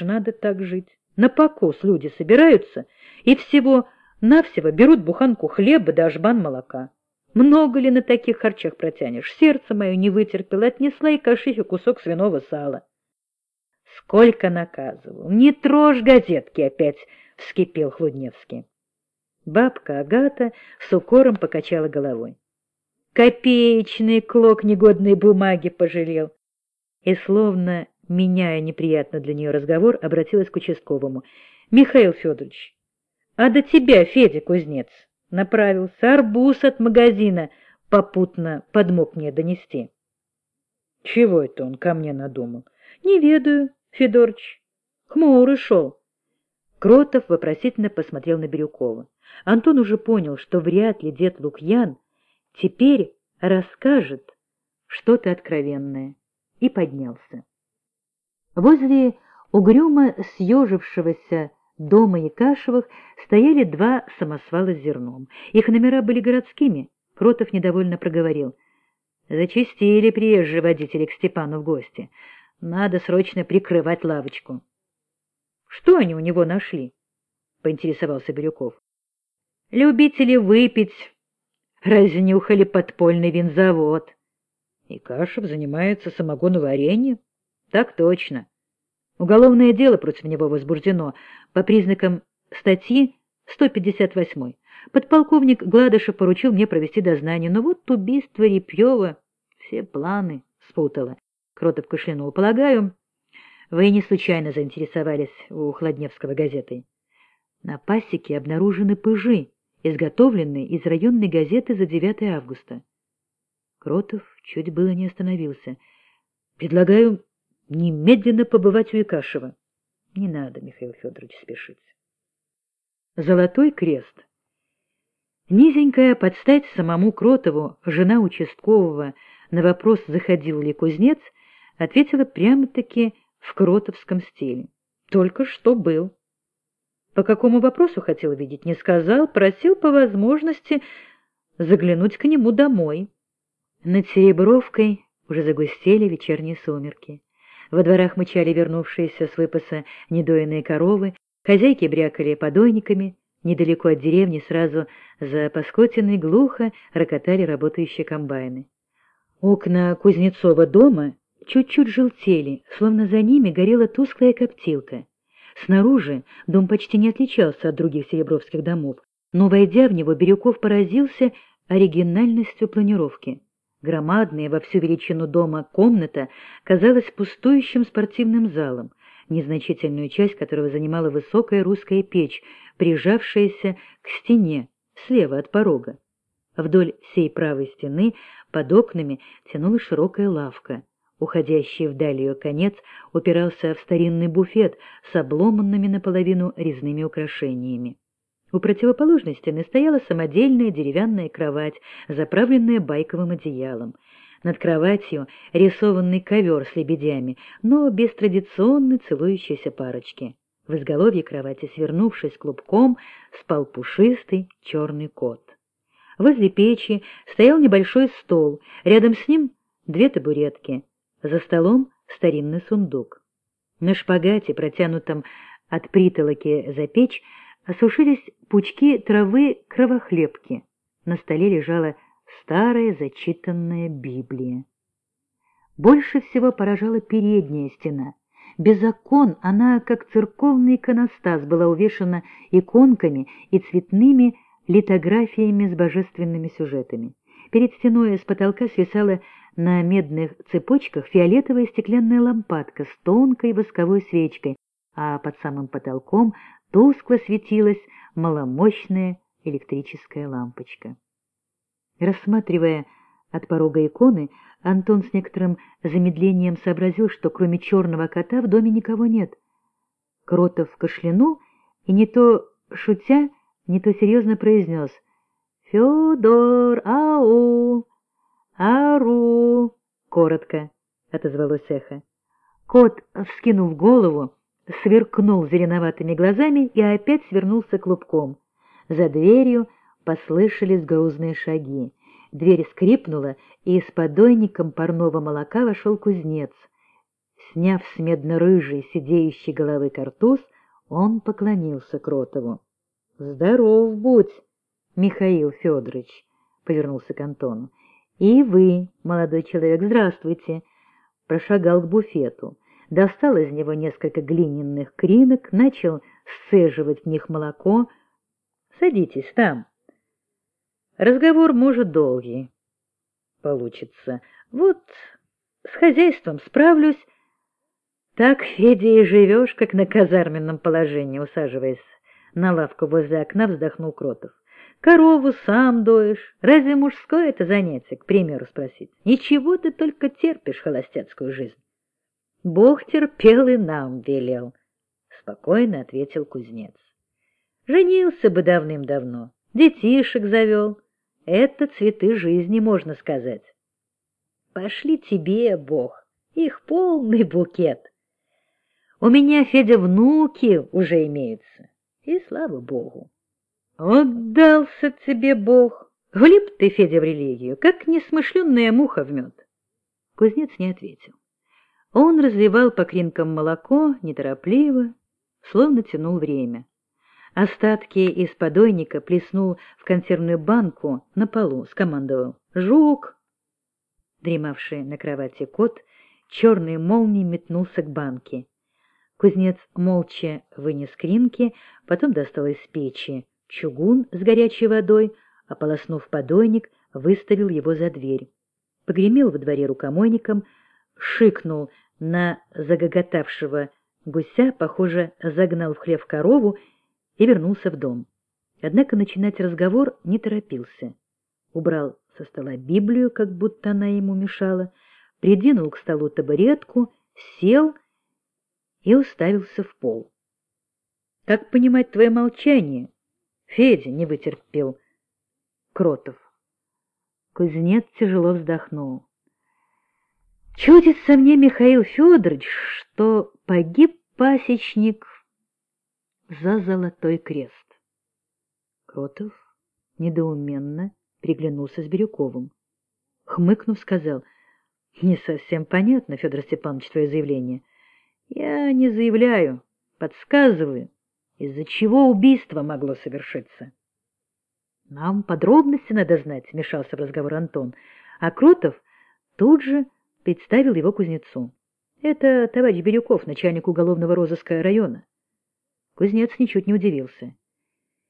дальше надо так жить. На покос люди собираются и всего-навсего берут буханку хлеба да жбан молока. Много ли на таких харчах протянешь? Сердце мое не вытерпело, отнесла и кашихе кусок свиного сала. Сколько наказывал! Не трожь газетки опять! — вскипел Хлудневский. Бабка Агата с укором покачала головой. Копеечный клок негодной бумаги пожалел. И, словно меняя неприятно для нее разговор, обратилась к участковому. — Михаил Федорович, а до тебя, Федя Кузнец, направился арбуз от магазина, попутно подмог мне донести. — Чего это он ко мне надумал? — Не ведаю, Федорыч. Хмурый шел. Кротов вопросительно посмотрел на Бирюкова. Антон уже понял, что вряд ли дед Лукьян теперь расскажет что-то откровенное, и поднялся. Возле угрюмо съежившегося дома Якашевых стояли два самосвала с зерном. Их номера были городскими. Кротов недовольно проговорил. Зачистили приезжие водители к Степану в гости. Надо срочно прикрывать лавочку. — Что они у него нашли? — поинтересовался Бирюков. — Любители выпить. Разнюхали подпольный винзавод. И занимается самогоноварением? Так точно. Уголовное дело против него возбуждено по признакам статьи 158. Подполковник Гладышев поручил мне провести дознание, но вот убийство Репьева все планы спутало. Кротов кашлянул. Полагаю, вы не случайно заинтересовались у Хладневского газетой. На пасеке обнаружены пыжи, изготовленные из районной газеты за 9 августа. Кротов чуть было не остановился. Предлагаю немедленно побывать у Якашева. Не надо, Михаил Федорович, спешить. Золотой крест. Низенькая, под стать самому Кротову, жена участкового, на вопрос, заходил ли кузнец, ответила прямо-таки в кротовском стиле. Только что был. По какому вопросу хотел видеть, не сказал, просил по возможности заглянуть к нему домой. Над Серебровкой уже загустели вечерние сумерки. Во дворах мычали вернувшиеся с выпаса недоенные коровы, хозяйки брякали подойниками, недалеко от деревни сразу за Паскотиной глухо рокотали работающие комбайны. Окна Кузнецова дома чуть-чуть желтели, словно за ними горела тусклая коптилка. Снаружи дом почти не отличался от других серебровских домов, но, войдя в него, Бирюков поразился оригинальностью планировки. Громадная во всю величину дома комната казалась пустующим спортивным залом, незначительную часть которого занимала высокая русская печь, прижавшаяся к стене, слева от порога. Вдоль всей правой стены под окнами тянулась широкая лавка. Уходящий вдаль ее конец упирался в старинный буфет с обломанными наполовину резными украшениями. У противоположной стены стояла самодельная деревянная кровать, заправленная байковым одеялом. Над кроватью рисованный ковер с лебедями, но без традиционной целующейся парочки. В изголовье кровати, свернувшись клубком, спал пушистый черный кот. Возле печи стоял небольшой стол, рядом с ним две табуретки, за столом старинный сундук. На шпагате, протянутом от притолоки за печь, осушились пучки травы кровохлебки. На столе лежала старая зачитанная Библия. Больше всего поражала передняя стена. Без окон она, как церковный иконостас, была увешана иконками и цветными литографиями с божественными сюжетами. Перед стеной с потолка свисала на медных цепочках фиолетовая стеклянная лампадка с тонкой восковой свечкой, а под самым потолком тускло светилась маломощная электрическая лампочка. Рассматривая от порога иконы, Антон с некоторым замедлением сообразил, что кроме черного кота в доме никого нет. Кротов кашлянул и не то шутя, не то серьезно произнес «Федор, ау! Ару!» Коротко отозвалось эхо. Кот, вскинув голову, сверкнул зеленоватыми глазами и опять свернулся клубком. За дверью послышались грузные шаги. Дверь скрипнула, и с подойником парного молока вошел кузнец. Сняв с медно-рыжей сидеющей головы картуз, он поклонился Кротову. — Здоров будь, Михаил Федорович, — повернулся к Антону. — И вы, молодой человек, здравствуйте. Прошагал к буфету, достал из него несколько глиняных кринок, начал сцеживать в них молоко. — Садитесь там. Разговор может долгий получится. Вот с хозяйством справлюсь. Так, Федя, и живешь, как на казарменном положении, усаживаясь на лавку возле окна, вздохнул Кротов. Корову сам доешь. Разве мужское это занятие, к примеру, спросить? Ничего ты только терпишь холостяцкую жизнь. Бог терпел и нам велел, — спокойно ответил кузнец. Женился бы давным-давно, детишек завел. Это цветы жизни, можно сказать. Пошли тебе, Бог, их полный букет. У меня, Федя, внуки уже имеются, и слава Богу. Отдался тебе Бог. Влип ты, Федя, в религию, как несмышленная муха в мед. Кузнец не ответил. Он разливал по кринкам молоко, неторопливо, словно тянул время. Остатки из подойника плеснул в консервную банку на полу, скомандовал «Жук!» Дремавший на кровати кот черной молнией метнулся к банке. Кузнец молча вынес кринки, потом достал из печи чугун с горячей водой, ополоснув подойник, выставил его за дверь. Погремел во дворе рукомойником, шикнул на загоготавшего гуся, похоже, загнал в хлев корову и вернулся в дом. Однако начинать разговор не торопился. Убрал со стола Библию, как будто она ему мешала, придвинул к столу табуретку, сел и уставился в пол. — Как понимать твое молчание? Федя не вытерпел. Кротов. Кузнец тяжело вздохнул. Чудится мне, Михаил Федорович, что погиб пасечник за золотой крест. Кротов недоуменно приглянулся с Бирюковым. Хмыкнув, сказал, — Не совсем понятно, Федор Степанович, твое заявление. Я не заявляю, подсказываю, из-за чего убийство могло совершиться. — Нам подробности надо знать, — вмешался в разговор Антон, а Кротов тут же представил его кузнецу. — Это товарищ Бирюков, начальник уголовного розыска района. Кузнец ничуть не удивился.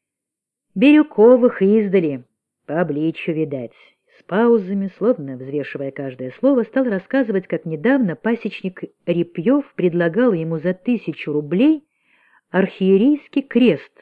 — Бирюковых издали, по обличью видать. С паузами, словно взвешивая каждое слово, стал рассказывать, как недавно пасечник Репьев предлагал ему за тысячу рублей архиерейский крест